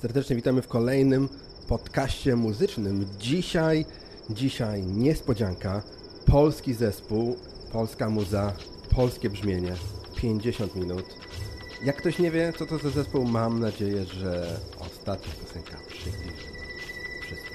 Serdecznie witamy w kolejnym podcaście muzycznym. Dzisiaj, dzisiaj niespodzianka. Polski zespół, polska muza, polskie brzmienie. 50 minut. Jak ktoś nie wie, co to za zespół, mam nadzieję, że ostatnia piosenka przybliży wszystko.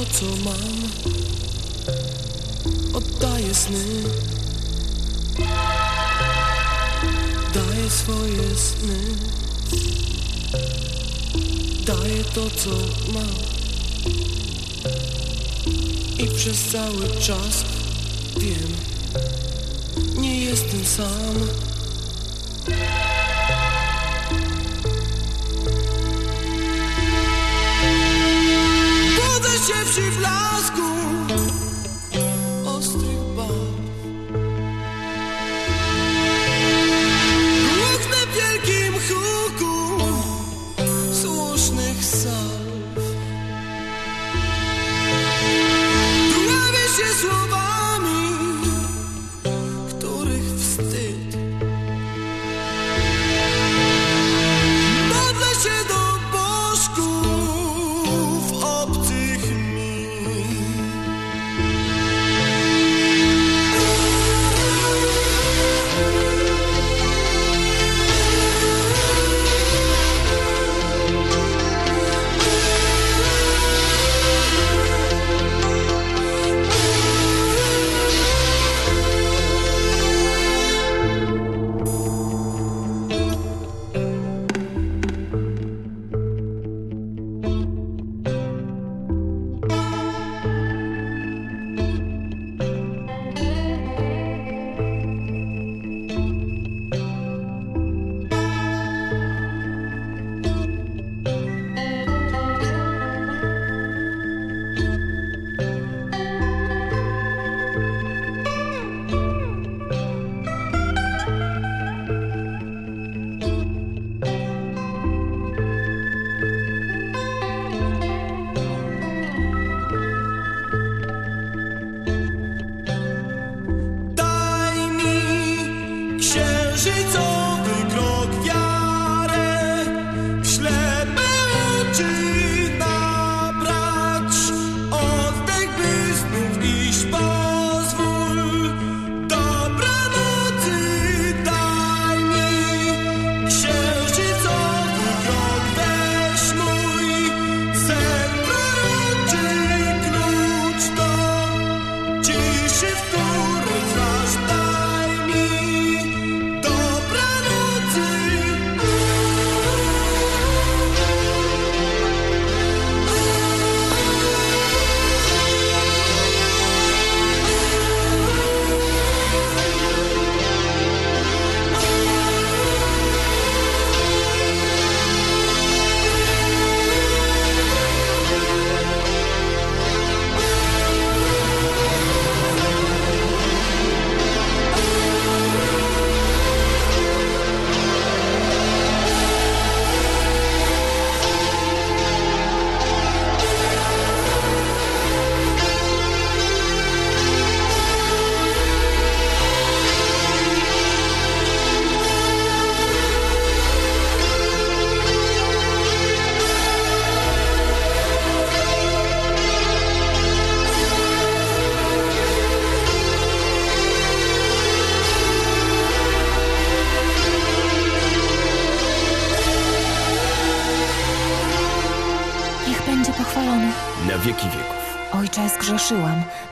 To, co mam. Oddaję sny. Daję swoje sny. Daję to, co mam. I przez cały czas wiem Nie jestem sam She's lost school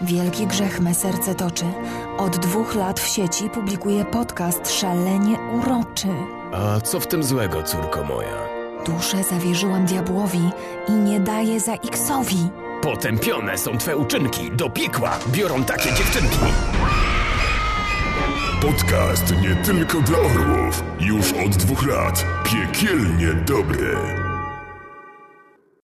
Wielki grzech me serce toczy. Od dwóch lat w sieci publikuję podcast szalenie uroczy. A co w tym złego, córko moja? Duszę zawierzyłam diabłowi i nie daję za X-owi. Potępione są twe uczynki. Do piekła biorą takie dziewczynki. Podcast nie tylko dla orłów. Już od dwóch lat. Piekielnie dobry.